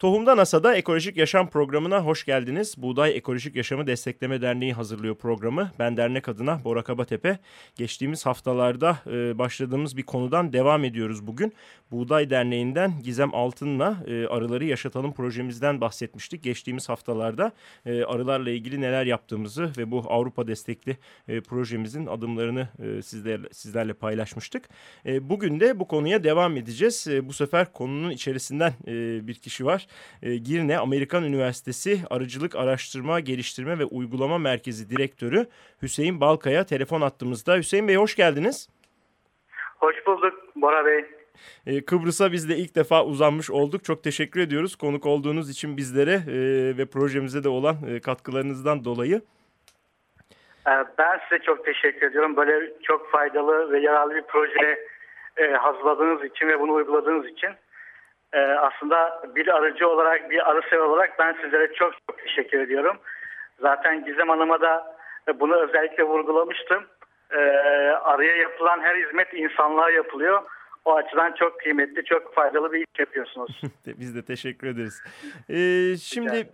Tohumda NASA'da Ekolojik Yaşam programına hoş geldiniz. Buğday Ekolojik Yaşamı Destekleme Derneği hazırlıyor programı. Ben dernek adına Bora Kabatepe. Geçtiğimiz haftalarda e, başladığımız bir konudan devam ediyoruz bugün. Buğday Derneği'nden Gizem Altın'la e, arıları yaşatalım projemizden bahsetmiştik. Geçtiğimiz haftalarda e, arılarla ilgili neler yaptığımızı ve bu Avrupa destekli projemizin adımlarını sizlerle, paylaşmıştık. Bugün de bu konuya devam edeceğiz. Bu sefer konunun içerisinden bir kişi var e, Girne Amerikan Üniversitesi Arıcılık Araştırma, Geliştirme ve Uygulama Merkezi Direktörü Hüseyin Balkaya telefon attığımızda. Hüseyin Bey hoş geldiniz. Hoş bulduk Bora Bey. E, Kıbrıs'a biz de ilk defa uzanmış olduk. Çok teşekkür ediyoruz konuk olduğunuz için bizlere e, ve projemize de olan e, katkılarınızdan dolayı. Ben size çok teşekkür ediyorum. Böyle çok faydalı ve yararlı bir proje e, hazırladığınız için ve bunu uyguladığınız için e, aslında bir arıcı olarak, bir arı sever olarak ben sizlere çok çok teşekkür ediyorum. Zaten Gizem Hanım'a da bunu özellikle vurgulamıştım. E, arıya yapılan her hizmet insanlığa yapılıyor. O açıdan çok kıymetli, çok faydalı bir iş yapıyorsunuz. Biz de teşekkür ederiz. Ee, şimdi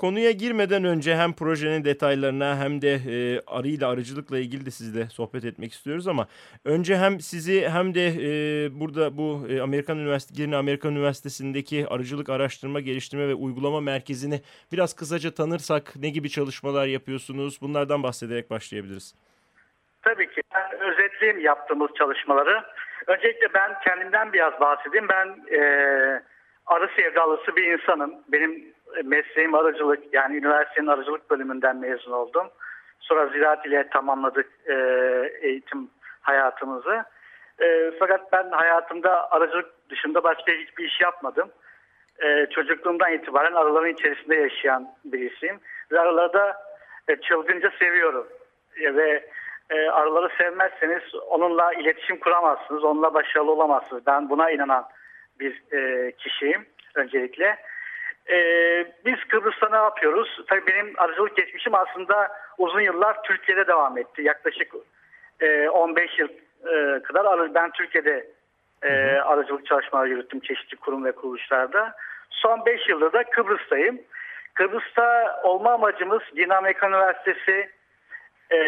konuya girmeden önce hem projenin detaylarına hem de e, arıyla arıcılıkla ilgili de sizle sohbet etmek istiyoruz ama önce hem sizi hem de e, burada bu e, Amerikan Üniversitesi Girne Amerikan Üniversitesi'ndeki arıcılık araştırma geliştirme ve uygulama merkezini biraz kısaca tanırsak ne gibi çalışmalar yapıyorsunuz bunlardan bahsederek başlayabiliriz. Tabii ki ben özetleyeyim yaptığımız çalışmaları. Öncelikle ben kendimden biraz bahsedeyim. Ben e, arı sevdalısı bir insanım. Benim mesleğim arıcılık yani üniversitenin arıcılık bölümünden mezun oldum. Sonra ziraat ile tamamladık e, eğitim hayatımızı. E, fakat ben hayatımda arıcılık dışında başka hiçbir iş yapmadım. E, çocukluğumdan itibaren arıların içerisinde yaşayan birisiyim. Ve arıları da e, çılgınca seviyorum. E, ve e, arıları sevmezseniz onunla iletişim kuramazsınız, onunla başarılı olamazsınız. Ben buna inanan bir e, kişiyim öncelikle. Ee, biz Kıbrıs'ta ne yapıyoruz? Tabii benim arıcılık geçmişim aslında uzun yıllar Türkiye'de devam etti. Yaklaşık e, 15 yıl e, kadar ben Türkiye'de e, arıcılık çalışmaları yürüttüm çeşitli kurum ve kuruluşlarda. Son 5 yıldır da Kıbrıs'tayım. Kıbrıs'ta olma amacımız Amerikan Üniversitesi e,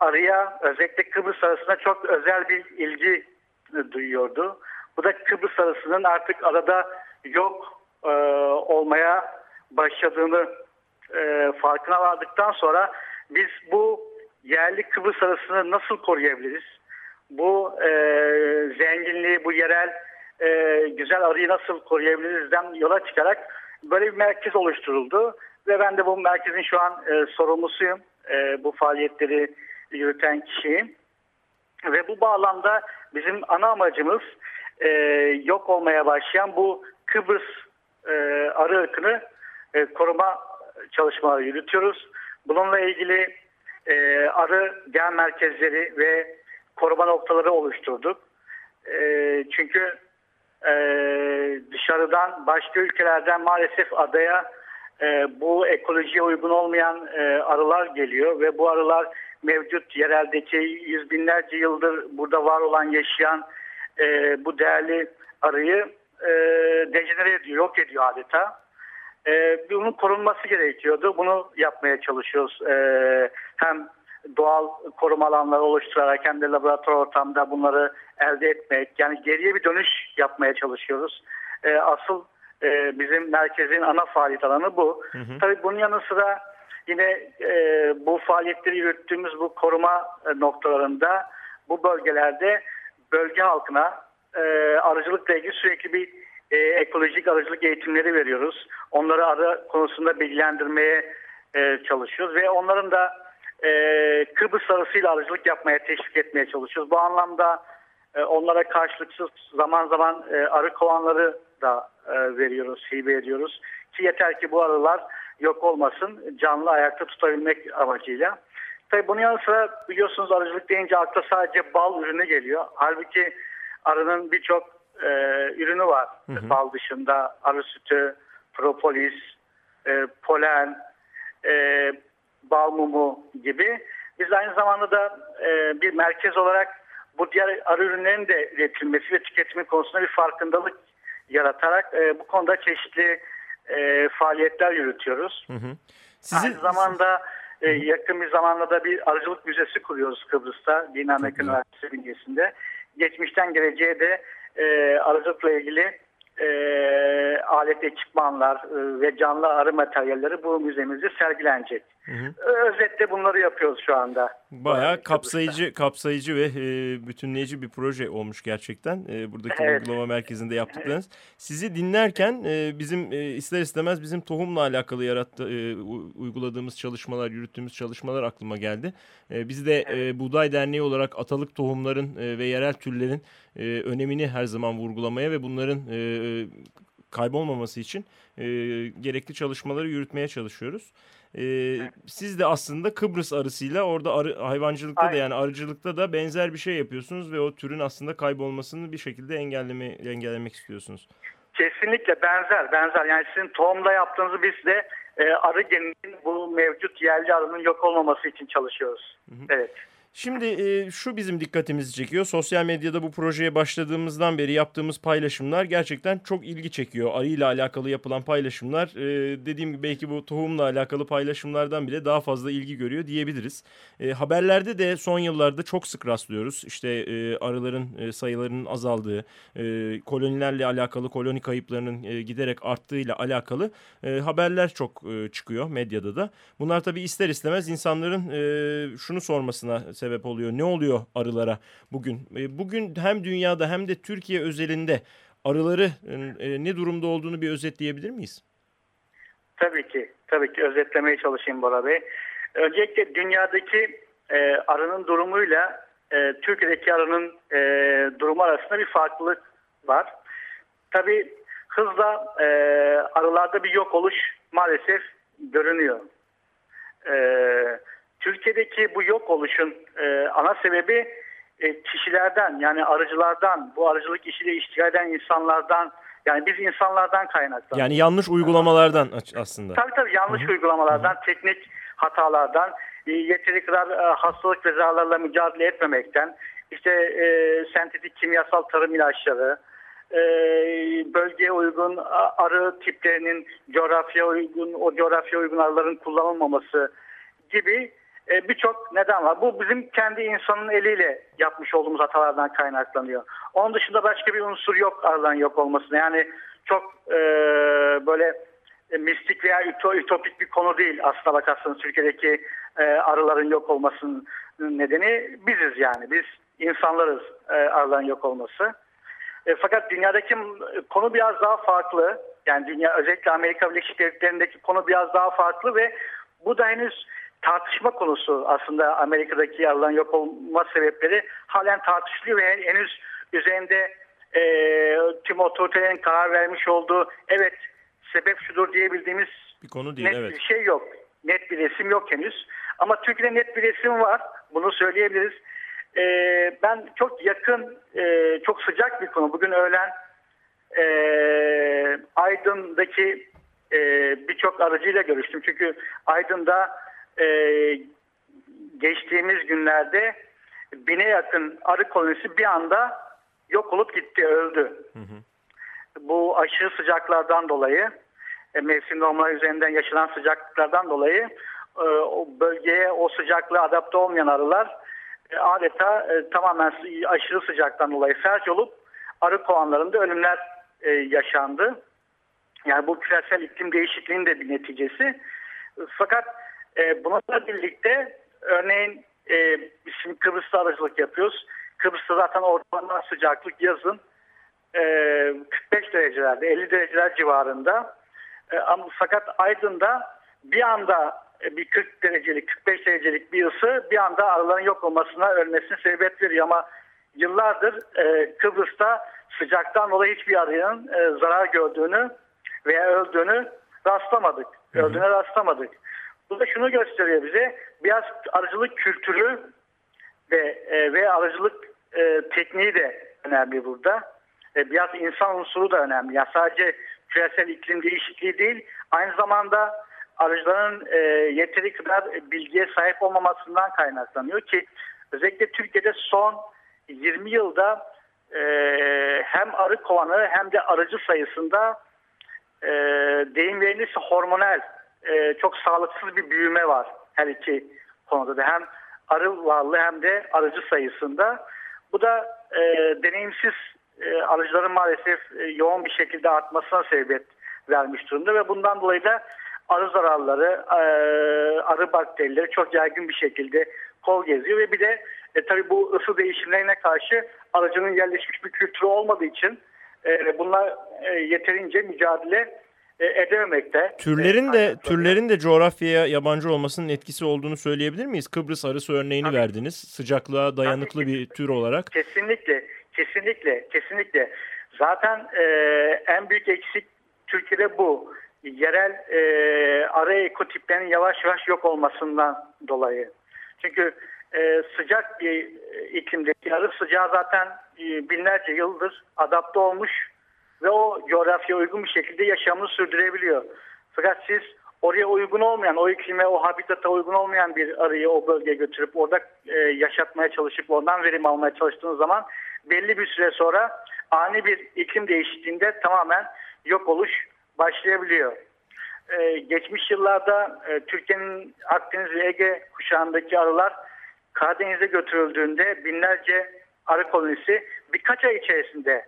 arıya özellikle Kıbrıs arasında çok özel bir ilgi duyuyordu. Bu da Kıbrıs arasının artık arada yok e, olmaya başladığını e, farkına vardıktan sonra biz bu yerli Kıbrıs arasını nasıl koruyabiliriz? Bu e, zenginliği, bu yerel e, güzel arıyı nasıl koruyabilirizden yola çıkarak böyle bir merkez oluşturuldu. Ve ben de bu merkezin şu an e, sorumlusuyum. E, bu faaliyetleri yürüten kişiyim. Ve bu bağlamda bizim ana amacımız e, yok olmaya başlayan bu Kıbrıs e, arı ırkını e, koruma çalışmaları yürütüyoruz. Bununla ilgili e, arı gen merkezleri ve koruma noktaları oluşturduk. E, çünkü e, dışarıdan başka ülkelerden maalesef adaya e, bu ekolojiye uygun olmayan e, arılar geliyor ve bu arılar mevcut yereldeki yüz binlerce yıldır burada var olan yaşayan e, bu değerli arıyı e, dejenere ediyor, yok ediyor adeta. E, bunun korunması gerekiyordu. Bunu yapmaya çalışıyoruz. E, hem doğal koruma alanları oluşturarak hem de laboratuvar ortamda bunları elde etmek. Yani geriye bir dönüş yapmaya çalışıyoruz. E, asıl e, bizim merkezin ana faaliyet alanı bu. Hı hı. Tabii bunun yanı sıra yine e, bu faaliyetleri yürüttüğümüz bu koruma e, noktalarında bu bölgelerde bölge halkına e, arıcılıkla ilgili sürekli bir e, ekolojik arıcılık eğitimleri veriyoruz. Onları arı konusunda bilgilendirmeye e, çalışıyoruz ve onların da e, Kıbrıs arısıyla arıcılık yapmaya teşvik etmeye çalışıyoruz. Bu anlamda e, onlara karşılıksız zaman zaman e, arı kovanları da e, veriyoruz, hibe ediyoruz. Ki yeter ki bu arılar yok olmasın, canlı ayakta tutabilmek amacıyla. Tabii bunun yanı sıra biliyorsunuz arıcılık deyince akla sadece bal ürünü geliyor. Halbuki arının birçok e, ürünü var. Hı hı. Bal dışında arı sütü, propolis, e, polen, e, bal mumu gibi. Biz aynı zamanda da e, bir merkez olarak bu diğer arı ürünlerinin de üretilmesi ve tüketimi konusunda bir farkındalık yaratarak e, bu konuda çeşitli e, faaliyetler yürütüyoruz. Hı hı. Sizin... Aynı zamanda e, yakın bir zamanda da bir arıcılık müzesi kuruyoruz Kıbrıs'ta. Din Amerikan Üniversitesi bünyesinde. Geçmişten geleceğe de e, arıcılıkla ilgili e, alet ekipmanlar e, ve canlı arı materyalleri bu müzemizde sergilenecek. Hı hı. Özetle bunları yapıyoruz şu anda. Bayağı kapsayıcı kapsayıcı ve e, bütünleyici bir proje olmuş gerçekten. E, buradaki evet. uygulama merkezinde yaptıklarınız. Sizi dinlerken e, bizim e, ister istemez bizim tohumla alakalı yarattı e, uyguladığımız çalışmalar, yürüttüğümüz çalışmalar aklıma geldi. E, biz de evet. e, Buğday Derneği olarak atalık tohumların e, ve yerel türlerin e, önemini her zaman vurgulamaya ve bunların e, kaybolmaması için e, gerekli çalışmaları yürütmeye çalışıyoruz. Ee, siz de aslında Kıbrıs arısıyla orada arı, hayvancılıkta Aynen. da yani arıcılıkta da benzer bir şey yapıyorsunuz ve o türün aslında kaybolmasını bir şekilde engelleme, engellemek istiyorsunuz. Kesinlikle benzer benzer yani sizin tohumda yaptığınızı biz de e, arı geninin bu mevcut yerli arının yok olmaması için çalışıyoruz. Hı hı. Evet. Şimdi e, şu bizim dikkatimizi çekiyor. Sosyal medyada bu projeye başladığımızdan beri yaptığımız paylaşımlar gerçekten çok ilgi çekiyor. Arıyla alakalı yapılan paylaşımlar e, dediğim gibi belki bu tohumla alakalı paylaşımlardan bile daha fazla ilgi görüyor diyebiliriz. E, haberlerde de son yıllarda çok sık rastlıyoruz. İşte e, arıların e, sayılarının azaldığı, e, kolonilerle alakalı koloni kayıplarının e, giderek arttığıyla alakalı e, haberler çok e, çıkıyor medyada da. Bunlar tabii ister istemez insanların e, şunu sormasına sebep oluyor. Ne oluyor arılara bugün? E, bugün hem dünyada hem de Türkiye özelinde arıları e, ne durumda olduğunu bir özetleyebilir miyiz? Tabii ki. Tabii ki özetlemeye çalışayım Bora Bey. Öncelikle dünyadaki e, arının durumuyla e, Türkiye'deki arının e, durumu arasında bir farklılık var. Tabii hızla e, arılarda bir yok oluş maalesef görünüyor. Evet Türkiye'deki bu yok oluşun e, ana sebebi e, kişilerden yani arıcılardan, bu arıcılık işiyle iştigal eden insanlardan yani biz insanlardan kaynaklanıyor. Yani yanlış uygulamalardan aslında. Tabii tabii yanlış Hı-hı. uygulamalardan, Hı-hı. teknik hatalardan, e, yeteri kadar e, hastalık ve zararlarla mücadele etmemekten, işte e, sentetik kimyasal tarım ilaçları, e, bölgeye uygun arı tiplerinin coğrafya uygun, o coğrafya uygun arıların kullanılmaması gibi e, birçok neden var. Bu bizim kendi insanın eliyle yapmış olduğumuz hatalardan kaynaklanıyor. Onun dışında başka bir unsur yok aradan yok olmasına. Yani çok e, böyle e, mistik veya ütopik bir konu değil aslında bakarsanız Türkiye'deki e, arıların yok olmasının nedeni biziz yani. Biz insanlarız e, arıların yok olması. E, fakat dünyadaki konu biraz daha farklı. Yani dünya özellikle Amerika Birleşik Devletleri'ndeki konu biraz daha farklı ve bu da henüz tartışma konusu aslında Amerika'daki yalan yok olma sebepleri halen tartışılıyor ve henüz üzerinde e, tüm otoritelerin karar vermiş olduğu evet sebep şudur diyebildiğimiz bir konu değil, net evet. bir şey yok. Net bir resim yok henüz. Ama Türkiye'de net bir resim var. Bunu söyleyebiliriz. E, ben çok yakın, e, çok sıcak bir konu. Bugün öğlen e, Aydın'daki e, birçok aracıyla görüştüm. Çünkü Aydın'da e, geçtiğimiz günlerde bine yakın arı kolonisi bir anda yok olup gitti, öldü. Hı hı. Bu aşırı sıcaklardan dolayı, e, mevsim normal üzerinden yaşanan sıcaklıklardan dolayı e, o bölgeye o sıcaklığa adapte olmayan arılar e, adeta e, tamamen aşırı sıcaktan dolayı felç olup arı kovanlarında ölümler e, yaşandı. Yani bu küresel iklim değişikliğinin de bir neticesi. Fakat e, bununla birlikte örneğin e, şimdi Kıbrıs'ta aracılık yapıyoruz. Kıbrıs'ta zaten ortalama sıcaklık yazın e, 45 derecelerde 50 dereceler civarında. E, ama fakat Aydın'da bir anda e, bir 40 derecelik 45 derecelik bir ısı bir anda arıların yok olmasına ölmesine sebebiyet veriyor ama yıllardır e, Kıbrıs'ta sıcaktan dolayı hiçbir arının e, zarar gördüğünü veya öldüğünü rastlamadık. Öldüğüne rastlamadık. Bu da şunu gösteriyor bize. Biraz arıcılık kültürü ve e, ve arıcılık e, tekniği de önemli burada. e, biraz insan unsuru da önemli. Yani sadece küresel iklim değişikliği değil, aynı zamanda arıcıların e, yeteri kadar bilgiye sahip olmamasından kaynaklanıyor ki özellikle Türkiye'de son 20 yılda e, hem arı kovanı hem de arıcı sayısında e, deyim verilirse hormonal e, çok sağlıksız bir büyüme var her iki konuda da hem arı varlığı hem de arıcı sayısında. Bu da e, deneyimsiz e, arıcıların maalesef e, yoğun bir şekilde artmasına sebebiyet vermiş durumda ve bundan dolayı da arı zararları, e, arı bakterileri çok yaygın bir şekilde kol geziyor ve bir de e, tabii bu ısı değişimlerine karşı arıcının yerleşmiş bir kültürü olmadığı için e, bunlar e, yeterince mücadele edememekte. Türlerin de e, türlerin de coğrafyaya yabancı olmasının etkisi olduğunu söyleyebilir miyiz? Kıbrıs arısı örneğini Tabii. verdiniz. Sıcaklığa dayanıklı Tabii bir tür olarak. Kesinlikle, kesinlikle, kesinlikle. Zaten e, en büyük eksik Türkiye'de bu. Yerel e, arı ekotiplerinin yavaş yavaş yok olmasından dolayı. Çünkü e, sıcak bir e, iklimdeki arı sıcağı zaten e, binlerce yıldır adapte olmuş ve o coğrafyaya uygun bir şekilde yaşamını sürdürebiliyor. Fakat siz oraya uygun olmayan, o iklime, o habitata uygun olmayan bir arıyı o bölgeye götürüp orada e, yaşatmaya çalışıp oradan verim almaya çalıştığınız zaman belli bir süre sonra ani bir iklim değişikliğinde tamamen yok oluş başlayabiliyor. E, geçmiş yıllarda e, Türkiye'nin Akdeniz ve Ege kuşağındaki arılar Karadeniz'e götürüldüğünde binlerce arı kolonisi birkaç ay içerisinde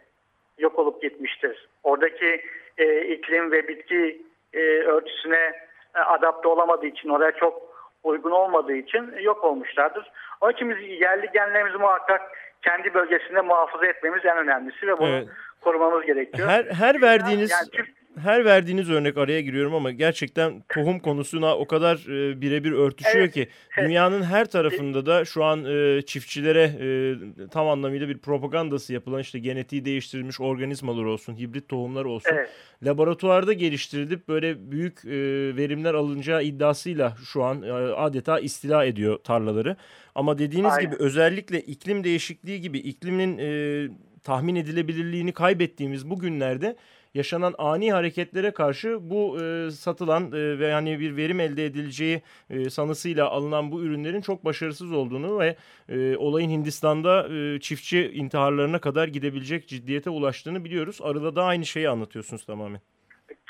yok olup gitmiştir. Oradaki e, iklim ve bitki e, örtüsüne e, adapte olamadığı için, oraya çok uygun olmadığı için yok olmuşlardır. Onun için biz yerli genlerimizi muhakkak kendi bölgesinde muhafaza etmemiz en önemlisi ve bunu Evet. korumamız gerekiyor. Her her verdiğiniz Yani Türk- her verdiğiniz örnek araya giriyorum ama gerçekten tohum konusuna o kadar e, birebir örtüşüyor Evet, ki evet. dünyanın her tarafında da şu an e, çiftçilere e, tam anlamıyla bir propagandası yapılan işte genetiği değiştirilmiş organizmalar olsun, hibrit tohumlar olsun. Evet. Laboratuvarda geliştirilip böyle büyük e, verimler alınacağı iddiasıyla şu an e, adeta istila ediyor tarlaları. Ama dediğiniz Aynen. gibi özellikle iklim değişikliği gibi iklimin e, tahmin edilebilirliğini kaybettiğimiz bu günlerde yaşanan ani hareketlere karşı bu e, satılan e, ve yani bir verim elde edileceği e, sanısıyla alınan bu ürünlerin çok başarısız olduğunu ve e, olayın Hindistan'da e, çiftçi intiharlarına kadar gidebilecek ciddiyete ulaştığını biliyoruz. Arada da aynı şeyi anlatıyorsunuz tamamen.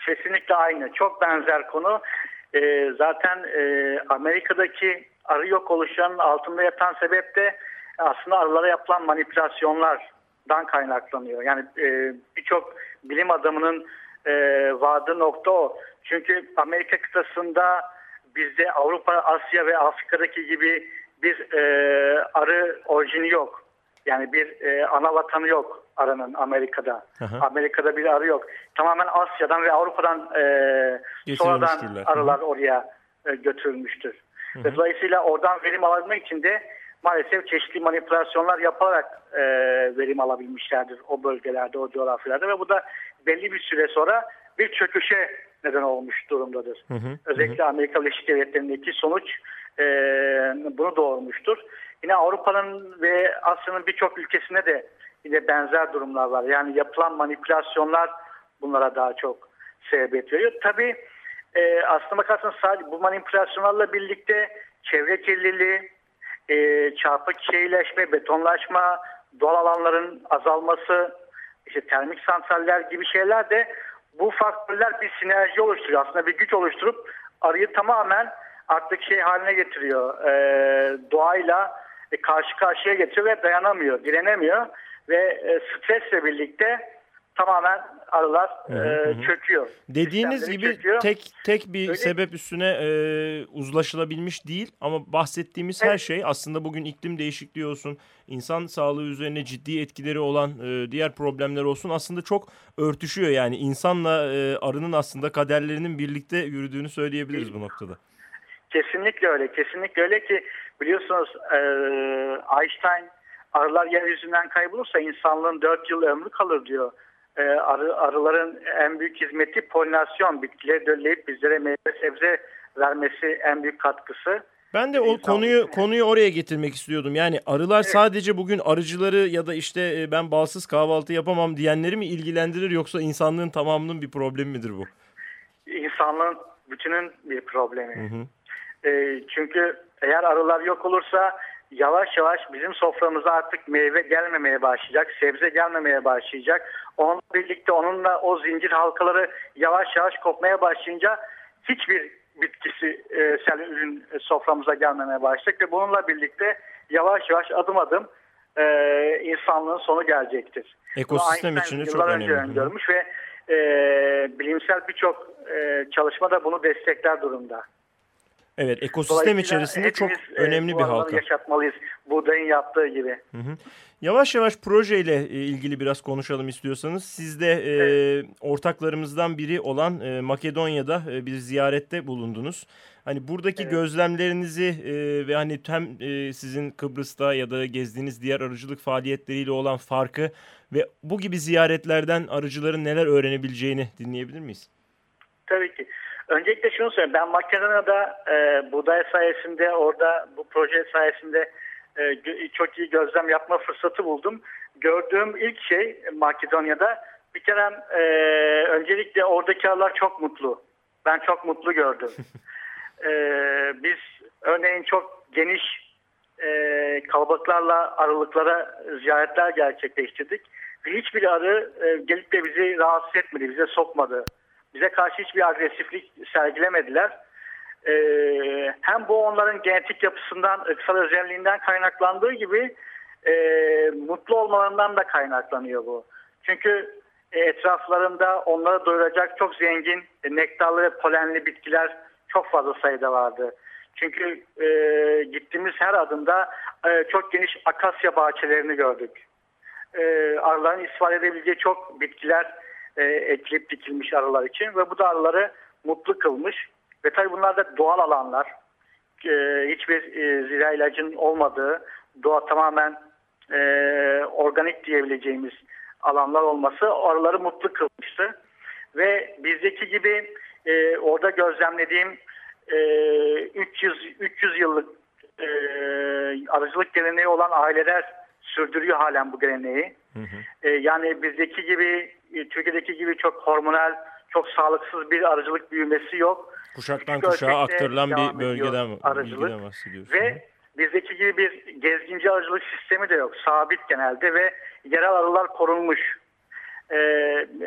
Kesinlikle aynı. Çok benzer konu. Ee, zaten e, Amerika'daki arı yok oluşanın altında yatan sebep de aslında arılara yapılan manipülasyonlardan kaynaklanıyor. Yani e, birçok bilim adamının e, vardığı nokta o. Çünkü Amerika kıtasında bizde Avrupa, Asya ve Afrika'daki gibi bir e, arı orijini yok. Yani bir e, ana vatanı yok arının Amerika'da. Hı hı. Amerika'da bir arı yok. Tamamen Asya'dan ve Avrupa'dan e, sonradan arılar oraya e, götürülmüştür. Ve Dolayısıyla oradan verim alabilmek için de maalesef çeşitli manipülasyonlar yaparak e, verim alabilmişlerdir o bölgelerde, o coğrafyalarda ve bu da belli bir süre sonra bir çöküşe neden olmuş durumdadır. Hı hı, Özellikle Amerika Birleşik Devletleri'ndeki sonuç e, bunu doğurmuştur. Yine Avrupa'nın ve Asya'nın birçok ülkesinde de yine benzer durumlar var. Yani yapılan manipülasyonlar bunlara daha çok sebebiyet veriyor. Tabii e, aslına bakarsanız sadece bu manipülasyonlarla birlikte çevre kirliliği, e, çarpık şehirleşme, betonlaşma, doğal alanların azalması, işte termik santraller gibi şeyler de bu faktörler bir sinerji oluşturuyor. Aslında bir güç oluşturup arıyı tamamen artık şey haline getiriyor. E, doğayla e, karşı karşıya getiriyor ve dayanamıyor, direnemiyor ve e, stresle birlikte tamamen arılar e, çöküyor. Dediğiniz Sistemleri gibi çöküyor. tek tek bir Öyle- sebep üstüne e, uzlaşılabilmiş değil ama bahsettiğimiz her Evet. şey aslında bugün iklim değişikliği olsun, insan sağlığı üzerine ciddi etkileri olan e, diğer problemler olsun aslında çok örtüşüyor yani insanla e, arının aslında kaderlerinin birlikte yürüdüğünü söyleyebiliriz bu noktada. Kesinlikle öyle. Kesinlikle öyle ki biliyorsunuz e, Einstein arılar yeryüzünden kaybolursa insanlığın 4 yıl ömrü kalır diyor. E, arı, arıların en büyük hizmeti polinasyon. Bitkileri dölleyip bizlere meyve sebze vermesi en büyük katkısı. Ben de o konuyu konuyu oraya getirmek istiyordum. Yani arılar sadece bugün arıcıları ya da işte e, ben balsız kahvaltı yapamam diyenleri mi ilgilendirir yoksa insanlığın tamamının bir problemi midir bu? insanlığın bütünün bir problemi. Ee, çünkü eğer arılar yok olursa yavaş yavaş bizim soframıza artık meyve gelmemeye başlayacak, sebze gelmemeye başlayacak. Onunla birlikte onunla o zincir halkaları yavaş yavaş kopmaya başlayınca hiçbir bitkisi e, sel ürün soframıza gelmemeye başlayacak ve bununla birlikte yavaş yavaş adım adım e, insanlığın sonu gelecektir. Ekosistem için de çok önce önemli. Öngörmüş ve e, bilimsel birçok e, çalışma da bunu destekler durumda. Evet ekosistem içerisinde çok e, önemli bir halka. yaşatmalıyız. Buğdayın yaptığı gibi. Yavaş yavaş projeyle e, ilgili biraz konuşalım istiyorsanız. Siz de e, ortaklarımızdan biri olan e, Makedonya'da e, bir ziyarette bulundunuz. Hani buradaki gözlemlerinizi e, ve hani hem e, sizin Kıbrıs'ta ya da gezdiğiniz diğer arıcılık faaliyetleriyle olan farkı ve bu gibi ziyaretlerden arıcıların neler öğrenebileceğini dinleyebilir miyiz? Tabii ki. Öncelikle şunu söyleyeyim. Ben Makedonya'da e, buğday sayesinde orada bu proje sayesinde e, çok iyi gözlem yapma fırsatı buldum. Gördüğüm ilk şey Makedonya'da bir kere e, öncelikle oradaki arılar çok mutlu. Ben çok mutlu gördüm. E, biz örneğin çok geniş e, kalabalıklarla aralıklara ziyaretler gerçekleştirdik. Ve hiçbir arı e, gelip de bizi rahatsız etmedi, bize sokmadı. Bize karşı hiçbir agresiflik sergilemediler. E, hem bu onların genetik yapısından, ırksal özelliğinden kaynaklandığı gibi e, mutlu olmalarından da kaynaklanıyor bu. Çünkü e, etraflarında onları doyuracak çok zengin e, nektarlı ve polenli bitkiler çok fazla sayıda vardı. Çünkü e, gittiğimiz her adımda e, çok geniş akasya bahçelerini gördük. E, arıların istifade edebileceği çok bitkiler e, ekilip dikilmiş arılar için ve bu da arıları mutlu kılmış. Ve tabii bunlar da doğal alanlar. E, hiçbir e, zira ilacın olmadığı, doğa tamamen e, organik diyebileceğimiz alanlar olması arıları mutlu kılmıştı. Ve bizdeki gibi e, orada gözlemlediğim e, 300 300 yıllık e, arıcılık geleneği olan aileler sürdürüyor halen bu geleneği. E, yani bizdeki gibi e, Türkiye'deki gibi çok hormonal, çok sağlıksız bir arıcılık büyümesi yok. Kuşaktan Küçük kuşağa aktarılan bir bölgeden, arıcılık. bilgiden bahsediyorsunuz. Ve bizdeki gibi bir gezginci arıcılık sistemi de yok. Sabit genelde ve yerel arılar korunmuş. Ee,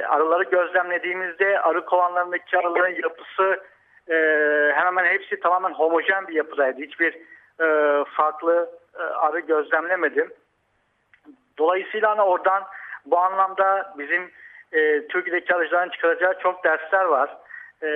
arıları gözlemlediğimizde arı kovanlarındaki arıların yapısı e, hemen hemen hepsi tamamen homojen bir yapıdaydı. Hiçbir e, farklı e, arı gözlemlemedim. Dolayısıyla hani oradan bu anlamda bizim e, Türkiye'deki arıcıların çıkaracağı çok dersler var. E,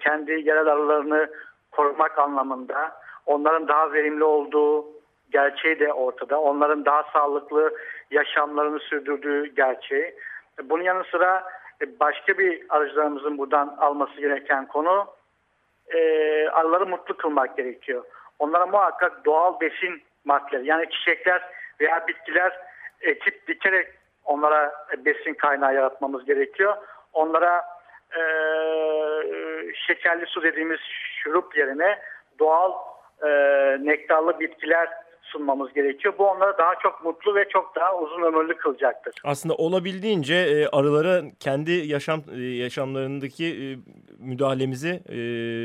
kendi yerel arılarını korumak anlamında. Onların daha verimli olduğu gerçeği de ortada. Onların daha sağlıklı yaşamlarını sürdürdüğü gerçeği. Bunun yanı sıra e, başka bir arıcılarımızın buradan alması gereken konu e, arıları mutlu kılmak gerekiyor. Onlara muhakkak doğal besin maddeleri yani çiçekler veya bitkiler ekip dikerek onlara besin kaynağı yaratmamız gerekiyor. Onlara e, şekerli su dediğimiz şurup yerine doğal e, nektarlı bitkiler sunmamız gerekiyor. Bu onları daha çok mutlu ve çok daha uzun ömürlü kılacaktır. Aslında olabildiğince e, arılara kendi yaşam e, yaşamlarındaki e, müdahalemizi e,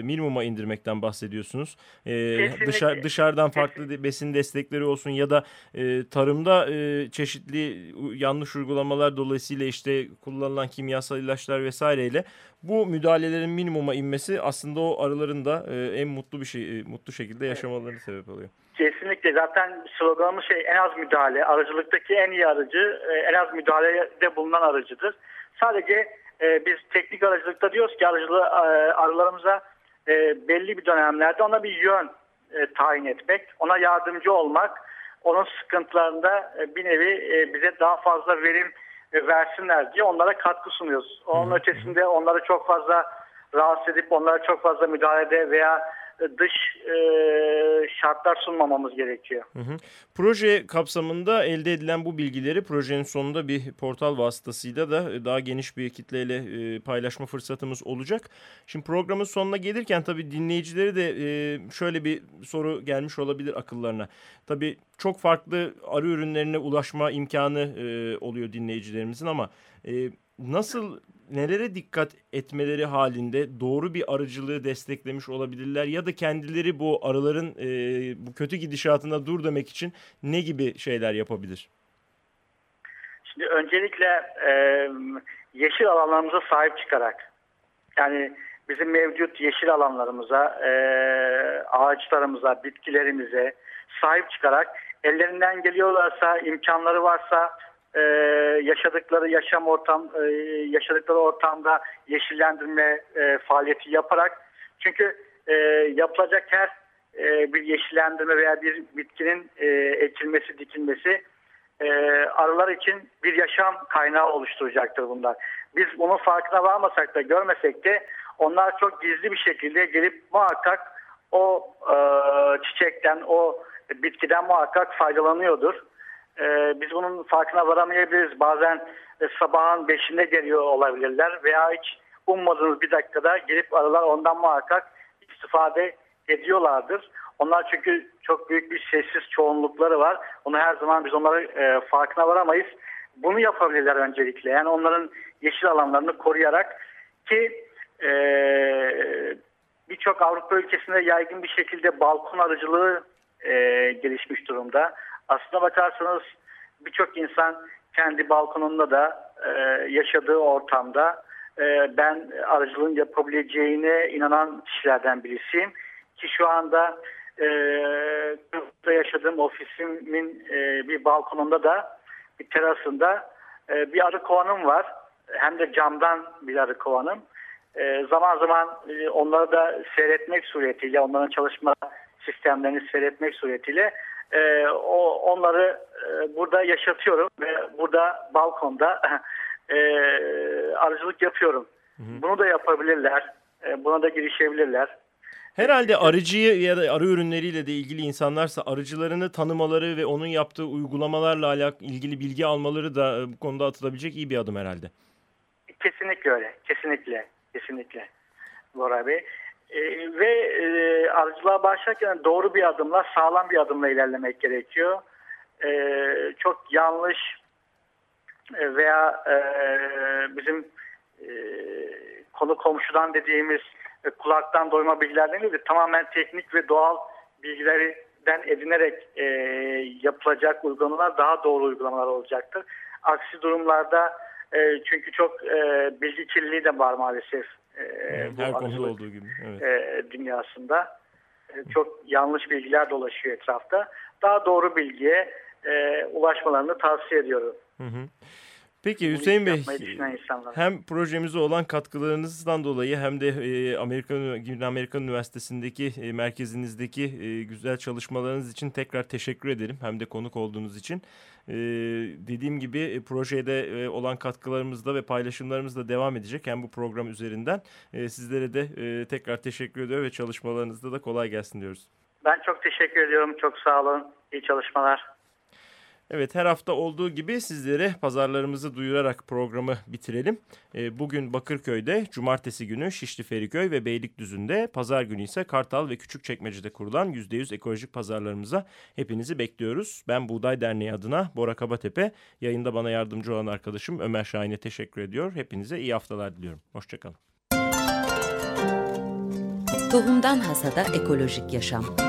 minimuma indirmekten bahsediyorsunuz. E, Kesinlikle. dışarı, dışarıdan farklı de- besin destekleri olsun ya da e, tarımda e, çeşitli yanlış uygulamalar dolayısıyla işte kullanılan kimyasal ilaçlar vesaireyle bu müdahalelerin minimuma inmesi aslında o arıların da e, en mutlu bir şey e, mutlu şekilde yaşamalarına sebep oluyor. Kesinlikle zaten sloganımız şey en az müdahale. Arıcılıktaki en iyi arıcı e, en az müdahalede bulunan arıcıdır. Sadece e, biz teknik arıcılıkta diyoruz ki arıcılığı, e, arılarımıza e, belli bir dönemlerde ona bir yön e, tayin etmek, ona yardımcı olmak, onun sıkıntılarında e, bir nevi e, bize daha fazla verim e, versinler diye onlara katkı sunuyoruz. Onun ötesinde onları çok fazla rahatsız edip onlara çok fazla müdahalede veya dış e, şartlar sunmamamız gerekiyor. Hı hı. Proje kapsamında elde edilen bu bilgileri projenin sonunda bir portal vasıtasıyla da daha geniş bir kitleyle e, paylaşma fırsatımız olacak. Şimdi programın sonuna gelirken tabii dinleyicileri de e, şöyle bir soru gelmiş olabilir akıllarına. Tabii çok farklı arı ürünlerine ulaşma imkanı e, oluyor dinleyicilerimizin ama e, nasıl nelere dikkat etmeleri halinde doğru bir arıcılığı desteklemiş olabilirler ya da kendileri bu arıların e, bu kötü gidişatına dur demek için ne gibi şeyler yapabilir? Şimdi öncelikle e, yeşil alanlarımıza sahip çıkarak yani bizim mevcut yeşil alanlarımıza, e, ağaçlarımıza, bitkilerimize sahip çıkarak ellerinden geliyorlarsa, imkanları varsa e, yaşadıkları yaşam ortam e, yaşadıkları ortamda yeşillendirme e, faaliyeti yaparak çünkü e, yapılacak her e, bir yeşillendirme veya bir bitkinin e, ekilmesi dikilmesi e, arılar için bir yaşam kaynağı oluşturacaktır bunlar. Biz bunun farkına varmasak da görmesek de onlar çok gizli bir şekilde gelip muhakkak o e, çiçekten o bitkiden muhakkak faydalanıyordur. Ee, biz bunun farkına varamayabiliriz. Bazen e, sabahın beşinde geliyor olabilirler veya hiç ummadığınız bir dakikada gelip arılar ondan muhakkak istifade ediyorlardır. Onlar çünkü çok büyük bir sessiz çoğunlukları var. Onu her zaman biz onları e, farkına varamayız. Bunu yapabilirler öncelikle. Yani onların yeşil alanlarını koruyarak ki e, birçok Avrupa ülkesinde yaygın bir şekilde balkon arıcılığı e, gelişmiş durumda. Aslına bakarsanız birçok insan kendi balkonunda da e, yaşadığı ortamda e, ben aracılığın yapabileceğine inanan kişilerden birisiyim. Ki şu anda e, yaşadığım ofisimin e, bir balkonunda da bir terasında e, bir arı kovanım var. Hem de camdan bir arı kovanım. E, zaman zaman e, onları da seyretmek suretiyle, onların çalışma sistemlerini seyretmek suretiyle e, o onları e, burada yaşatıyorum ve burada balkonda e, arıcılık yapıyorum. Hı hı. Bunu da yapabilirler. E, buna da girişebilirler. Herhalde arıcıyı ya da arı ürünleriyle de ilgili insanlarsa arıcılarını tanımaları ve onun yaptığı uygulamalarla alakalı ilgili bilgi almaları da e, bu konuda atılabilecek iyi bir adım herhalde. Kesinlikle öyle. Kesinlikle. Kesinlikle. Bora Bey. E, ve e, arıcılığa başlarken doğru bir adımla, sağlam bir adımla ilerlemek gerekiyor. E, çok yanlış e, veya e, bizim e, konu komşudan dediğimiz e, kulaktan doyma bilgilerden değil de tamamen teknik ve doğal bilgilerden edinerek e, yapılacak uygulamalar daha doğru uygulamalar olacaktır. Aksi durumlarda e, çünkü çok e, bilgi kirliliği de var maalesef e, Her konuda olduğu gibi. Evet. E, dünyasında e, çok yanlış bilgiler dolaşıyor etrafta. Daha doğru bilgiye e, ulaşmalarını tavsiye ediyorum. Hı hı. Peki Hüseyin Bey hem projemize olan katkılarınızdan dolayı hem de e, Amerika Güney Amerika Üniversitesi'ndeki e, merkezinizdeki e, güzel çalışmalarınız için tekrar teşekkür ederim. Hem de konuk olduğunuz için. E, dediğim gibi e, projede e, olan katkılarımızda ve paylaşımlarımız da devam edecek. Hem bu program üzerinden e, sizlere de e, tekrar teşekkür ediyor ve çalışmalarınızda da kolay gelsin diyoruz. Ben çok teşekkür ediyorum. Çok sağ olun. İyi çalışmalar. Evet her hafta olduğu gibi sizlere pazarlarımızı duyurarak programı bitirelim. E, bugün Bakırköy'de, cumartesi günü Şişli Feriköy ve Beylikdüzü'nde, pazar günü ise Kartal ve Küçükçekmece'de kurulan %100 ekolojik pazarlarımıza hepinizi bekliyoruz. Ben Buğday Derneği adına Bora Kabatepe, yayında bana yardımcı olan arkadaşım Ömer Şahin'e teşekkür ediyor. Hepinize iyi haftalar diliyorum. Hoşçakalın. Tohumdan Hasada Ekolojik Yaşam